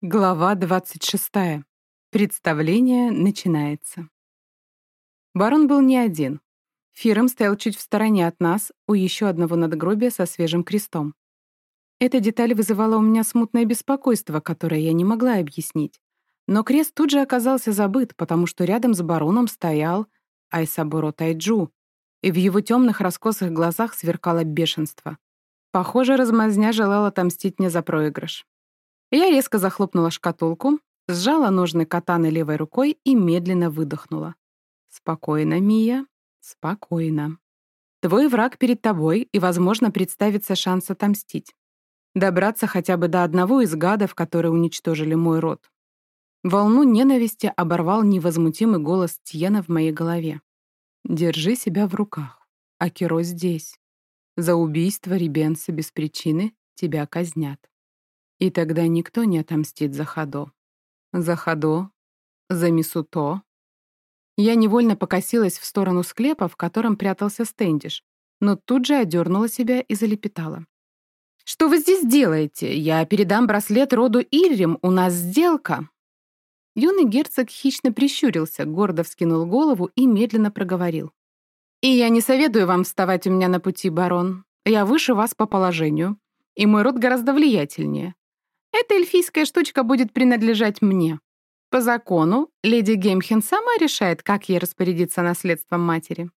Глава 26. Представление начинается. Барон был не один. Фиром стоял чуть в стороне от нас, у еще одного надгробия со свежим крестом. Эта деталь вызывала у меня смутное беспокойство, которое я не могла объяснить. Но крест тут же оказался забыт, потому что рядом с бароном стоял Айсабуро Тайджу, и в его темных раскосых глазах сверкало бешенство. Похоже, размазня желала отомстить мне за проигрыш. Я резко захлопнула шкатулку, сжала ножны катаны левой рукой и медленно выдохнула. «Спокойно, Мия, спокойно. Твой враг перед тобой, и, возможно, представится шанс отомстить. Добраться хотя бы до одного из гадов, которые уничтожили мой род». Волну ненависти оборвал невозмутимый голос Тьена в моей голове. «Держи себя в руках. Акиро здесь. За убийство Ребенса без причины тебя казнят. И тогда никто не отомстит за Ходо. За Ходо, за Мисуто. Я невольно покосилась в сторону склепа, в котором прятался Стэндиш, но тут же одернула себя и залепетала. «Что вы здесь делаете? Я передам браслет роду Ильрим, у нас сделка!» Юный герцог хищно прищурился, гордо вскинул голову и медленно проговорил. «И я не советую вам вставать у меня на пути, барон. Я выше вас по положению, и мой род гораздо влиятельнее. Эта эльфийская штучка будет принадлежать мне. По закону, леди Геймхен сама решает, как ей распорядиться наследством матери.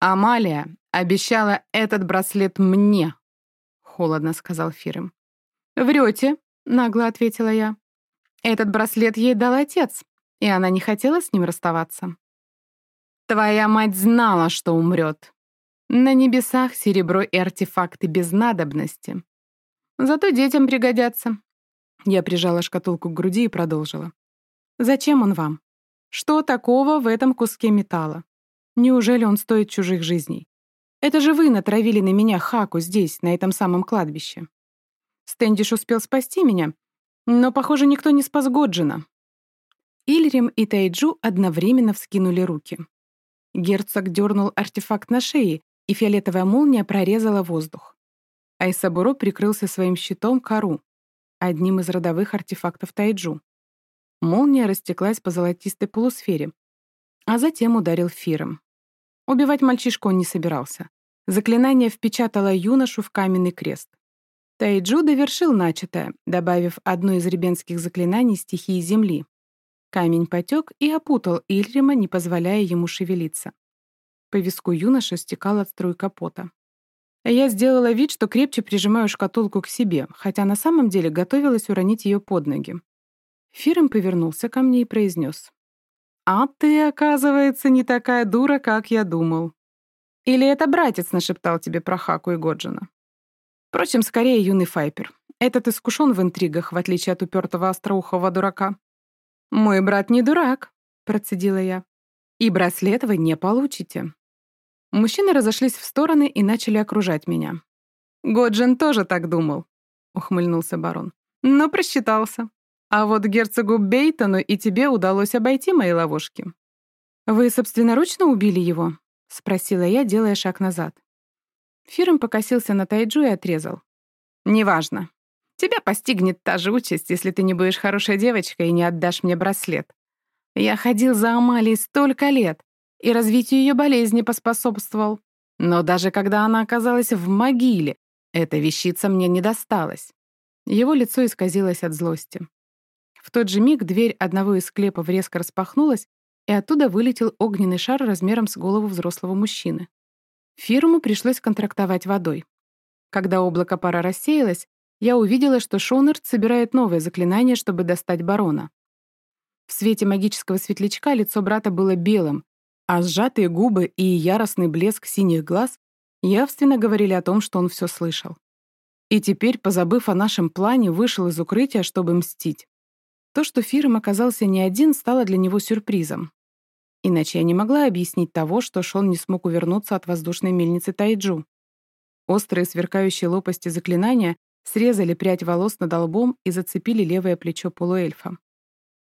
«Амалия обещала этот браслет мне», — холодно сказал Фирем. «Врете», — нагло ответила я. «Этот браслет ей дал отец, и она не хотела с ним расставаться». «Твоя мать знала, что умрет. На небесах серебро и артефакты без надобности. Зато детям пригодятся. Я прижала шкатулку к груди и продолжила. «Зачем он вам? Что такого в этом куске металла? Неужели он стоит чужих жизней? Это же вы натравили на меня Хаку здесь, на этом самом кладбище. Стэндиш успел спасти меня, но, похоже, никто не спас Годжина». Ильрим и Тайджу одновременно вскинули руки. Герцог дернул артефакт на шее, и фиолетовая молния прорезала воздух. Айсабуро прикрылся своим щитом кору, одним из родовых артефактов тайджу. Молния растеклась по золотистой полусфере, а затем ударил фиром. Убивать мальчишку он не собирался. Заклинание впечатало юношу в каменный крест. Тайджу довершил начатое, добавив одно из ребенских заклинаний стихии земли. Камень потек и опутал Ильрима, не позволяя ему шевелиться. По виску юноши стекала струйка пота. Я сделала вид, что крепче прижимаю шкатулку к себе, хотя на самом деле готовилась уронить ее под ноги. Фирм повернулся ко мне и произнес. «А ты, оказывается, не такая дура, как я думал. Или это братец нашептал тебе про Хаку и Годжина?» Впрочем, скорее юный Файпер. Этот искушен в интригах, в отличие от упертого остроухого дурака. «Мой брат не дурак», — процедила я. «И браслет вы не получите». Мужчины разошлись в стороны и начали окружать меня. «Годжин тоже так думал», — ухмыльнулся барон. «Но просчитался. А вот герцогу Бейтону и тебе удалось обойти мои ловушки». «Вы собственноручно убили его?» — спросила я, делая шаг назад. Фирм покосился на Тайджу и отрезал. «Неважно. Тебя постигнет та же участь, если ты не будешь хорошей девочкой и не отдашь мне браслет. Я ходил за Амалией столько лет, и развитию ее болезни поспособствовал. Но даже когда она оказалась в могиле, эта вещица мне не досталась. Его лицо исказилось от злости. В тот же миг дверь одного из склепов резко распахнулась, и оттуда вылетел огненный шар размером с голову взрослого мужчины. Фирму пришлось контрактовать водой. Когда облако пара рассеялось, я увидела, что Шонерт собирает новое заклинание, чтобы достать барона. В свете магического светлячка лицо брата было белым, а сжатые губы и яростный блеск синих глаз явственно говорили о том, что он все слышал. И теперь, позабыв о нашем плане, вышел из укрытия, чтобы мстить. То, что Фирм оказался не один, стало для него сюрпризом. Иначе я не могла объяснить того, что Шон не смог увернуться от воздушной мельницы Тайджу. Острые сверкающие лопасти заклинания срезали прядь волос над лбом и зацепили левое плечо полуэльфа.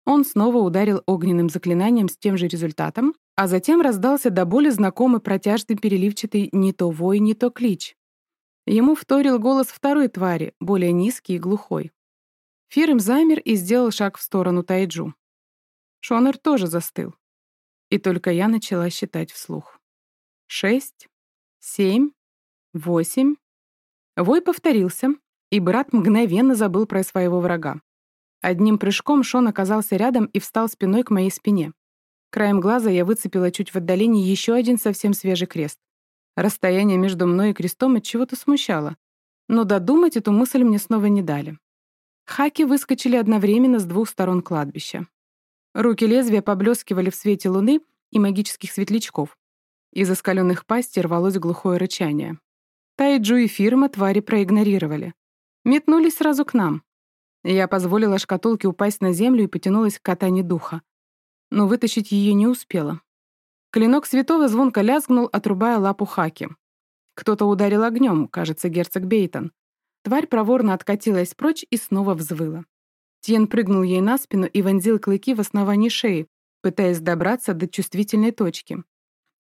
Он снова ударил огненным заклинанием с тем же результатом, а затем раздался до боли знакомый протяжный переливчатый не то вой, не то клич. Ему вторил голос второй твари, более низкий и глухой. Фирм замер и сделал шаг в сторону Тайджу. Шонер тоже застыл. И только я начала считать вслух. Шесть, семь, восемь. Вой повторился, и брат мгновенно забыл про своего врага. Одним прыжком Шон оказался рядом и встал спиной к моей спине. Краем глаза я выцепила чуть в отдалении еще один совсем свежий крест. Расстояние между мной и крестом от чего-то смущало. Но додумать эту мысль мне снова не дали. Хаки выскочили одновременно с двух сторон кладбища. Руки лезвия поблескивали в свете луны и магических светлячков. Из оскаленных пастей рвалось глухое рычание. Тайджу и фирма твари проигнорировали. Метнулись сразу к нам. Я позволила шкатулке упасть на землю и потянулась к катане духа. Но вытащить ее не успела. Клинок святого звонко лязгнул, отрубая лапу Хаки. Кто-то ударил огнем, кажется, герцог Бейтон. Тварь проворно откатилась прочь и снова взвыла. Тьен прыгнул ей на спину и вонзил клыки в основании шеи, пытаясь добраться до чувствительной точки.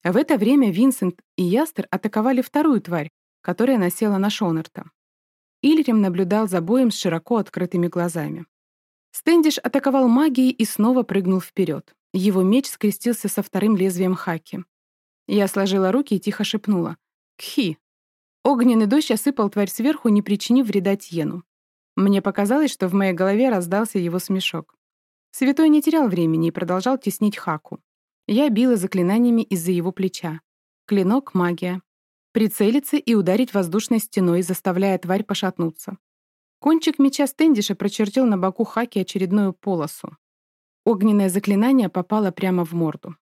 А в это время Винсент и Ястер атаковали вторую тварь, которая насела на Шонерта. Ильрим наблюдал за боем с широко открытыми глазами. Стэндиш атаковал магией и снова прыгнул вперед. Его меч скрестился со вторым лезвием хаки. Я сложила руки и тихо шепнула. «Кхи!» Огненный дождь осыпал тварь сверху, не причинив вреда Тьену. Мне показалось, что в моей голове раздался его смешок. Святой не терял времени и продолжал теснить Хаку. Я била заклинаниями из-за его плеча. Клинок — магия. Прицелиться и ударить воздушной стеной, заставляя тварь пошатнуться. Кончик меча Стэндиша прочертил на боку Хаки очередную полосу. Огненное заклинание попало прямо в морду.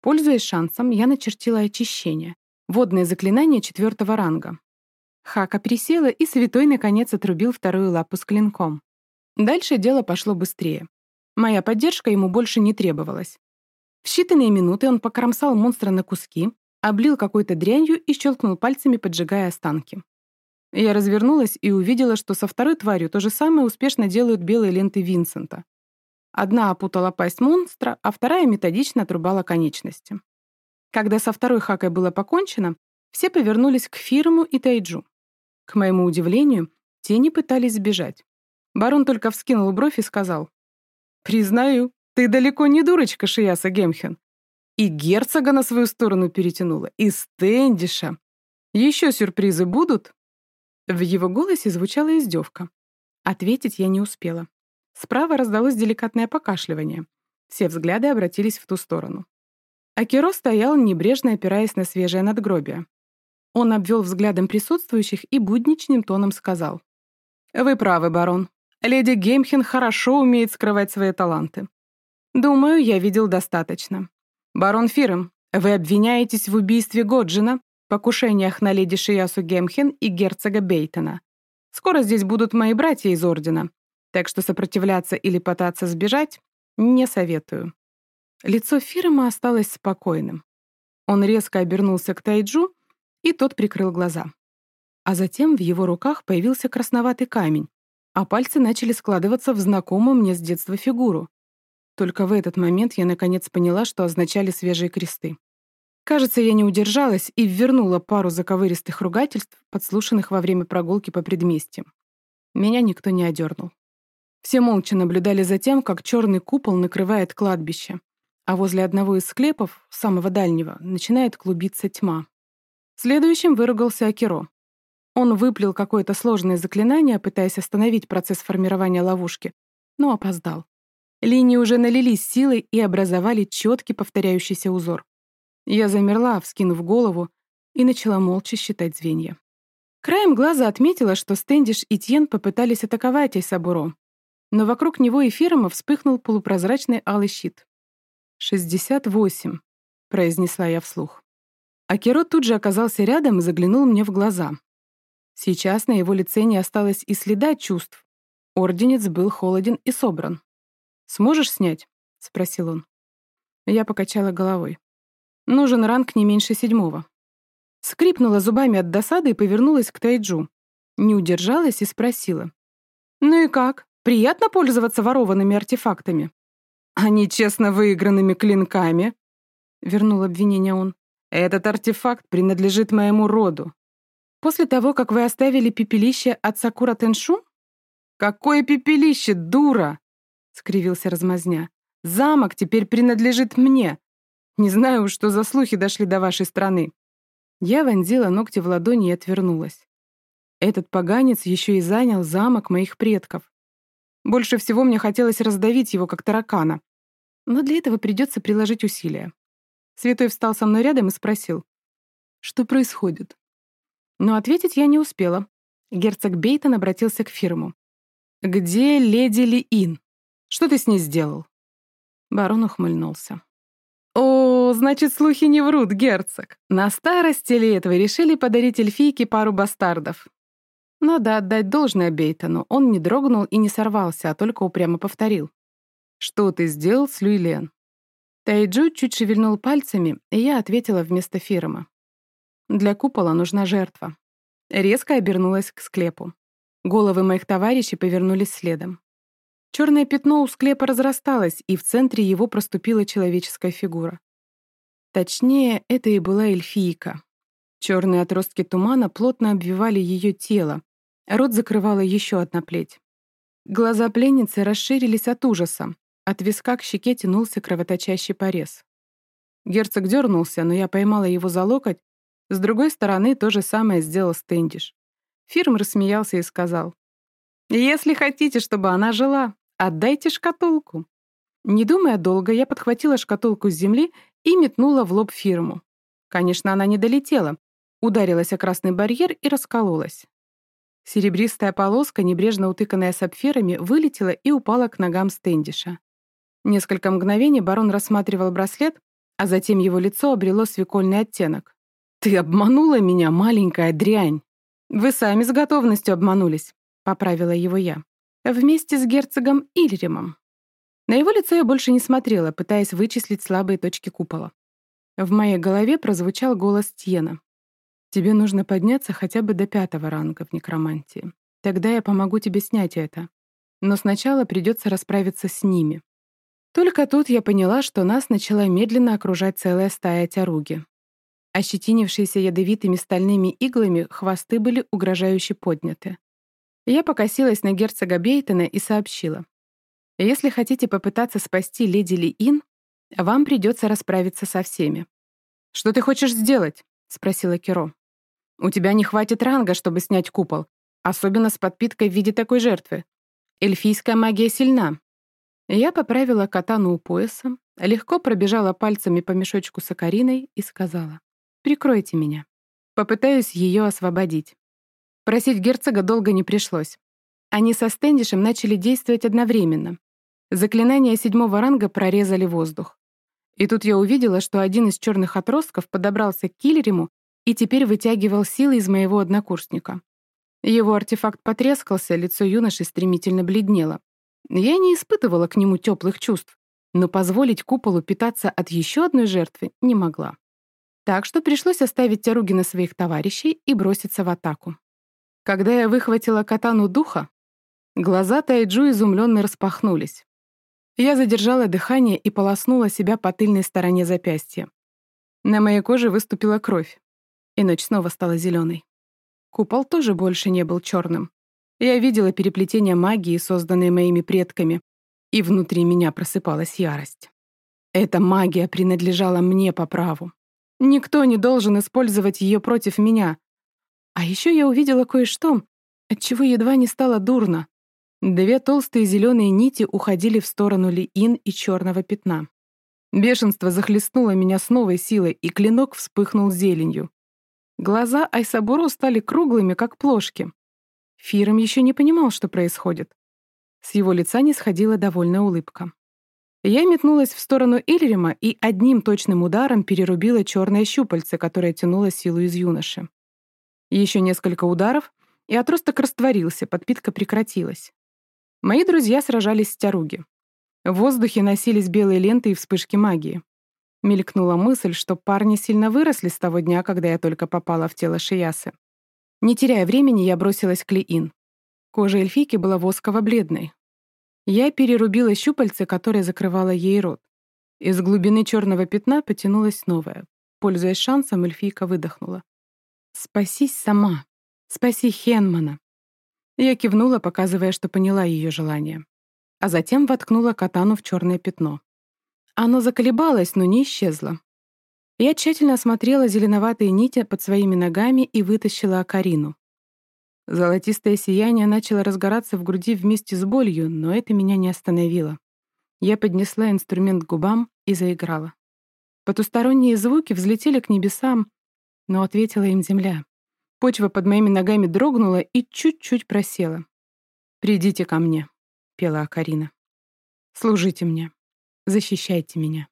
Пользуясь шансом, я начертила очищение. Водное заклинание четвертого ранга. Хака присела, и святой, наконец, отрубил вторую лапу с клинком. Дальше дело пошло быстрее. Моя поддержка ему больше не требовалась. В считанные минуты он покромсал монстра на куски, облил какой-то дрянью и щелкнул пальцами, поджигая останки. Я развернулась и увидела, что со второй тварью то же самое успешно делают белые ленты Винсента. Одна опутала пасть монстра, а вторая методично отрубала конечности. Когда со второй хакой было покончено, все повернулись к Фирму и Тайджу. К моему удивлению, те не пытались сбежать. Барон только вскинул бровь и сказал, «Признаю, ты далеко не дурочка, Шияса Гемхен. И герцога на свою сторону перетянула, и Стэндиша. Еще сюрпризы будут?» В его голосе звучала издевка. Ответить я не успела. Справа раздалось деликатное покашливание. Все взгляды обратились в ту сторону. Акиро стоял, небрежно опираясь на свежее надгробие. Он обвел взглядом присутствующих и будничным тоном сказал. «Вы правы, барон. Леди Геймхен хорошо умеет скрывать свои таланты. Думаю, я видел достаточно. Барон Фирм, вы обвиняетесь в убийстве Годжина, покушениях на леди Шиясу Гемхен и герцога Бейтона. Скоро здесь будут мои братья из Ордена, так что сопротивляться или пытаться сбежать не советую». Лицо Фирма осталось спокойным. Он резко обернулся к Тайджу, и тот прикрыл глаза. А затем в его руках появился красноватый камень, а пальцы начали складываться в знакомую мне с детства фигуру. Только в этот момент я наконец поняла, что означали свежие кресты. Кажется, я не удержалась и ввернула пару заковыристых ругательств, подслушанных во время прогулки по предместьям. Меня никто не одернул. Все молча наблюдали за тем, как черный купол накрывает кладбище, а возле одного из склепов, самого дальнего, начинает клубиться тьма. Следующим выругался Акиро. Он выплел какое-то сложное заклинание, пытаясь остановить процесс формирования ловушки, но опоздал. Линии уже налились силой и образовали четкий повторяющийся узор. Я замерла, вскинув голову, и начала молча считать звенья. Краем глаза отметила, что Стэндиш и Тьен попытались атаковать Айсабуро, но вокруг него и фирма вспыхнул полупрозрачный алый щит. «Шестьдесят восемь», — произнесла я вслух. Акиро тут же оказался рядом и заглянул мне в глаза. Сейчас на его лице не осталось и следа чувств. Орденец был холоден и собран. «Сможешь снять?» — спросил он. Я покачала головой. «Нужен ранг не меньше седьмого». Скрипнула зубами от досады и повернулась к Тайджу. Не удержалась и спросила. «Ну и как? Приятно пользоваться ворованными артефактами?» «А нечестно выигранными клинками?» — вернул обвинение он. «Этот артефакт принадлежит моему роду. После того, как вы оставили пепелище от Сакура Теншу?» «Какое пепелище, дура!» — скривился размазня. «Замок теперь принадлежит мне. Не знаю, что за слухи дошли до вашей страны». Я вонзила ногти в ладони и отвернулась. Этот поганец еще и занял замок моих предков. Больше всего мне хотелось раздавить его, как таракана. Но для этого придется приложить усилия. Святой встал со мной рядом и спросил, что происходит. Но ответить я не успела. Герцог Бейтон обратился к фирму. «Где леди Ли-Ин? Что ты с ней сделал?» Барон ухмыльнулся. «О, значит, слухи не врут, герцог. На старости лет вы решили подарить эльфийке пару бастардов. Надо отдать должное Бейтону. Он не дрогнул и не сорвался, а только упрямо повторил. «Что ты сделал с Люйлен?» Тайджу чуть шевельнул пальцами, и я ответила вместо фирма. «Для купола нужна жертва». Резко обернулась к склепу. Головы моих товарищей повернулись следом. Черное пятно у склепа разрасталось, и в центре его проступила человеческая фигура. Точнее, это и была эльфийка. Черные отростки тумана плотно обвивали ее тело, рот закрывала еще одна плеть. Глаза пленницы расширились от ужаса. От виска к щеке тянулся кровоточащий порез. Герцог дернулся, но я поймала его за локоть. С другой стороны то же самое сделал Стэндиш. Фирм рассмеялся и сказал, «Если хотите, чтобы она жила, отдайте шкатулку». Не думая долго, я подхватила шкатулку с земли и метнула в лоб фирму. Конечно, она не долетела, ударилась о красный барьер и раскололась. Серебристая полоска, небрежно утыканная сапфирами, вылетела и упала к ногам Стэндиша. Несколько мгновений барон рассматривал браслет, а затем его лицо обрело свекольный оттенок. «Ты обманула меня, маленькая дрянь!» «Вы сами с готовностью обманулись», — поправила его я. «Вместе с герцогом Ильримом». На его лицо я больше не смотрела, пытаясь вычислить слабые точки купола. В моей голове прозвучал голос Тьена. Тебе нужно подняться хотя бы до пятого ранга в некромантии. Тогда я помогу тебе снять это. Но сначала придется расправиться с ними. Только тут я поняла, что нас начала медленно окружать целая стая тяруги. Ощетинившиеся ядовитыми стальными иглами, хвосты были угрожающе подняты. Я покосилась на герцога Бейтона и сообщила. «Если хотите попытаться спасти леди Ли Ин, вам придется расправиться со всеми». «Что ты хочешь сделать?» — спросила Киро. «У тебя не хватит ранга, чтобы снять купол, особенно с подпиткой в виде такой жертвы. Эльфийская магия сильна». Я поправила катану у пояса, легко пробежала пальцами по мешочку с акариной и сказала, «Прикройте меня. Попытаюсь ее освободить». Просить герцога долго не пришлось. Они со Стэндишем начали действовать одновременно. Заклинания седьмого ранга прорезали воздух. И тут я увидела, что один из черных отростков подобрался к киллериму и теперь вытягивал силы из моего однокурсника. Его артефакт потрескался, лицо юноши стремительно бледнело. Я не испытывала к нему теплых чувств, но позволить куполу питаться от еще одной жертвы не могла. Так что пришлось оставить Тяругина своих товарищей и броситься в атаку. Когда я выхватила катану духа, глаза Тайджу изумленно распахнулись. Я задержала дыхание и полоснула себя по тыльной стороне запястья. На моей коже выступила кровь, и ночь снова стала зеленой. Купол тоже больше не был черным. Я видела переплетение магии, созданной моими предками, и внутри меня просыпалась ярость. Эта магия принадлежала мне по праву. Никто не должен использовать ее против меня. А еще я увидела кое-что, от чего едва не стало дурно. Две толстые зеленые нити уходили в сторону Ли-Ин и черного пятна. Бешенство захлестнуло меня с новой силой, и клинок вспыхнул зеленью. Глаза Айсабуру стали круглыми, как плошки. Фиром еще не понимал, что происходит. С его лица не сходила довольная улыбка. Я метнулась в сторону Ильрима и одним точным ударом перерубила черное щупальце, которое тянуло силу из юноши. Еще несколько ударов, и отросток растворился, подпитка прекратилась. Мои друзья сражались с тяруги. В воздухе носились белые ленты и вспышки магии. Мелькнула мысль, что парни сильно выросли с того дня, когда я только попала в тело Шиясы. Не теряя времени, я бросилась к Лиин. Кожа эльфийки была восково-бледной. Я перерубила щупальце, которое закрывало ей рот. Из глубины черного пятна потянулась новая. Пользуясь шансом, эльфийка выдохнула. «Спасись сама. Спаси Хенмана. Я кивнула, показывая, что поняла ее желание. А затем воткнула катану в черное пятно. Оно заколебалось, но не исчезло. Я тщательно осмотрела зеленоватые нити под своими ногами и вытащила Акарину. Золотистое сияние начало разгораться в груди вместе с болью, но это меня не остановило. Я поднесла инструмент к губам и заиграла. Потусторонние звуки взлетели к небесам, но ответила им земля. Почва под моими ногами дрогнула и чуть-чуть просела. «Придите ко мне», — пела Акарина. «Служите мне, защищайте меня».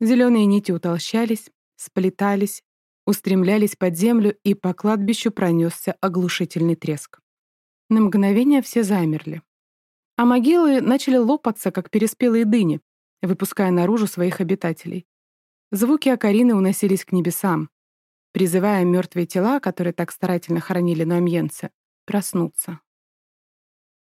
Зеленые нити утолщались, сплетались, устремлялись под землю, и по кладбищу пронесся оглушительный треск. На мгновение все замерли. А могилы начали лопаться, как переспелые дыни, выпуская наружу своих обитателей. Звуки Акарины уносились к небесам, призывая мертвые тела, которые так старательно хоронили на Амьенце, проснуться.